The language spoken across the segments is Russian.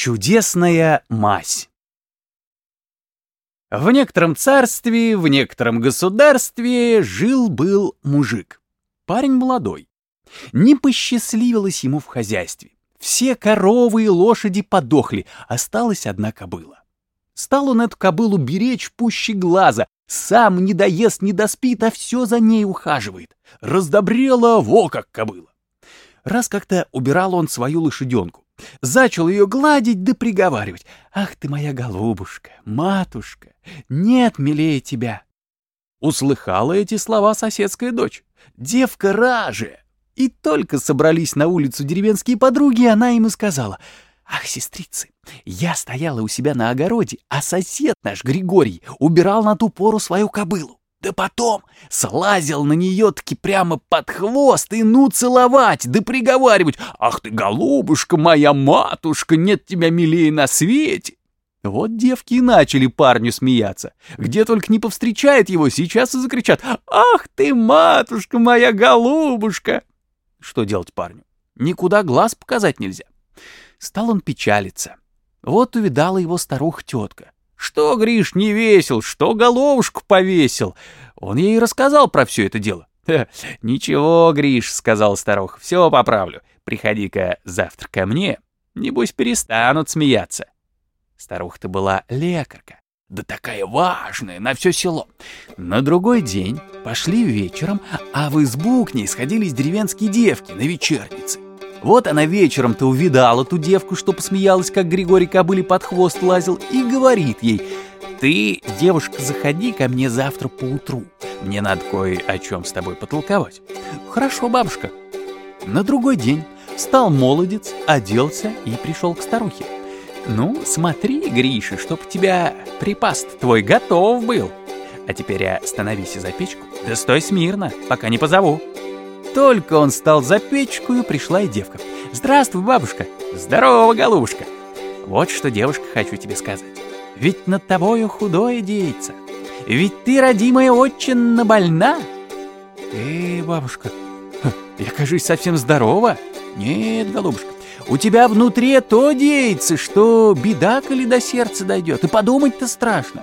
Чудесная мазь. В некотором царстве, в некотором государстве жил-был мужик. Парень молодой. Не посчастливилось ему в хозяйстве. Все коровы и лошади подохли, осталась одна кобыла. Стал он эту кобылу беречь пуще глаза, сам не доест, не доспит, а все за ней ухаживает. Раздобрела во как кобыла. Раз как-то убирал он свою лошаденку. Зачал ее гладить да приговаривать. «Ах ты моя голубушка, матушка, нет милее тебя!» Услыхала эти слова соседская дочь. «Девка ражия!» И только собрались на улицу деревенские подруги, она им и сказала. «Ах, сестрицы, я стояла у себя на огороде, а сосед наш, Григорий, убирал на ту пору свою кобылу. Да потом слазил на нее-таки прямо под хвост и ну целовать, да приговаривать. «Ах ты, голубушка моя, матушка, нет тебя милее на свете!» Вот девки и начали парню смеяться. Где только не повстречает его, сейчас и закричат «Ах ты, матушка моя, голубушка!» Что делать парню? Никуда глаз показать нельзя. Стал он печалиться. Вот увидала его старуха-тетка. Что, Гриш, не весел, что головушку повесил? Он ей рассказал про все это дело. «Ничего, Гриш», — сказал старуха, — «все поправлю. Приходи-ка завтра ко мне, небось перестанут смеяться». Старуха-то была лекарка, да такая важная, на все село. На другой день пошли вечером, а в избу к ней сходились деревенские девки на вечернице. Вот она вечером-то увидала ту девку, что посмеялась, как Григорий кобыли под хвост лазил, и говорит ей, «Ты, девушка, заходи ко мне завтра поутру. Мне надо кое о чем с тобой потолковать». «Хорошо, бабушка». На другой день стал молодец, оделся и пришел к старухе. «Ну, смотри, Гриша, чтоб тебя припас твой готов был. А теперь остановись за печку, да стой смирно, пока не позову». Только он стал за печку, и пришла и девка. «Здравствуй, бабушка!» «Здорово, голубушка!» «Вот что, девушка, хочу тебе сказать. Ведь над тобою худое деется. Ведь ты, родимая, очень больна!» «Эй, бабушка, я, кажусь, совсем здорова!» «Нет, голубушка, у тебя внутри то деется, что беда, коли до сердца дойдет, и подумать-то страшно.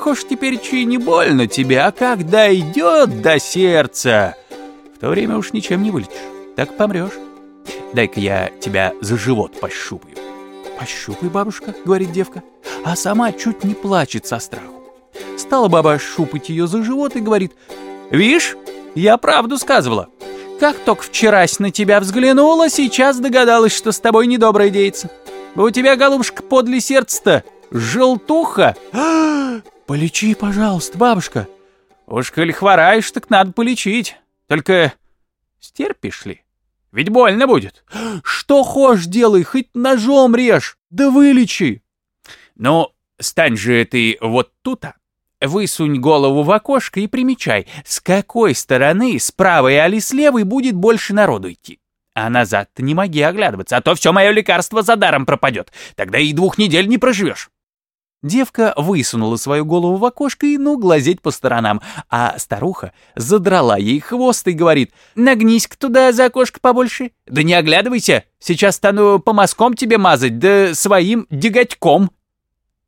Хошь теперь чей не больно тебе, а как дойдет до сердца, то время уж ничем не вылечишь. Так помрешь. Дай-ка я тебя за живот пощупаю. «Пощупай, бабушка», — говорит девка, а сама чуть не плачет со страху. Стала баба щупать ее за живот и говорит, «Вишь, я правду сказывала. Как только вчерась на тебя взглянула, сейчас догадалась, что с тобой недоброе деется. У тебя, голубушка, подле сердца-то желтуха. Полечи, пожалуйста, бабушка. Уж коль хвораешь, так надо полечить. Только стерпишь ли? Ведь больно будет. Что хошь делай, хоть ножом режь, да вылечи. Ну, стань же ты вот тут-то. Высунь голову в окошко и примечай, с какой стороны, с правой или с левой, будет больше народу идти. А назад-то не моги оглядываться, а то все мое лекарство за даром пропадет. Тогда и двух недель не проживешь. Девка высунула свою голову в окошко и ну глазеть по сторонам, а старуха задрала ей хвост и говорит, «Нагнись-ка туда за окошко побольше. Да не оглядывайся, сейчас стану по мазкам тебе мазать, да своим деготьком».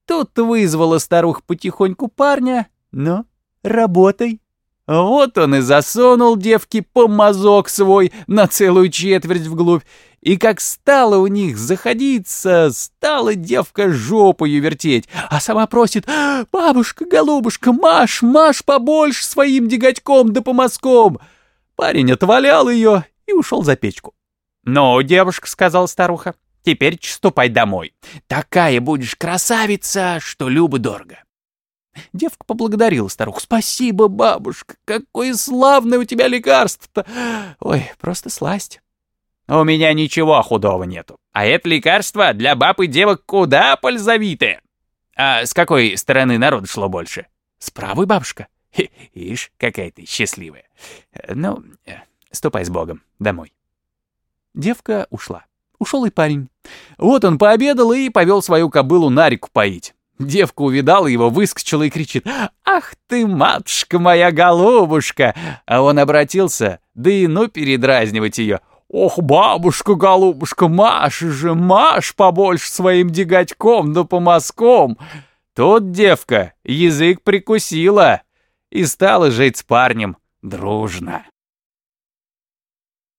Тут вызвала старуха потихоньку парня, «Ну, работай». Вот он и засунул девке помазок свой на целую четверть вглубь, и как стало у них заходиться, стала девка жопою вертеть, а сама просит «Бабушка, голубушка, маш, маш побольше своим деготьком да помазком». Парень отвалял ее и ушел за печку. «Ну, девушка», — сказала старуха, — «теперь ступай домой. Такая будешь красавица, что любо дорого». Девка поблагодарила старуху. «Спасибо, бабушка, какое славное у тебя лекарство-то! Ой, просто сласть!» «У меня ничего худого нету, а это лекарство для баб и девок куда пользовитое!» «А с какой стороны народ шло больше?» «С правой, бабушка?» «Ишь, какая ты счастливая!» «Ну, ступай с Богом, домой!» Девка ушла. Ушел и парень. Вот он пообедал и повел свою кобылу на реку поить. Девка увидала его, выскочила и кричит «Ах ты, матушка моя голубушка!» А он обратился, да и ну передразнивать ее. «Ох, бабушка, голубушка, Маш же, Маш побольше своим дегатьком да по мазком!» Тут девка язык прикусила и стала жить с парнем дружно.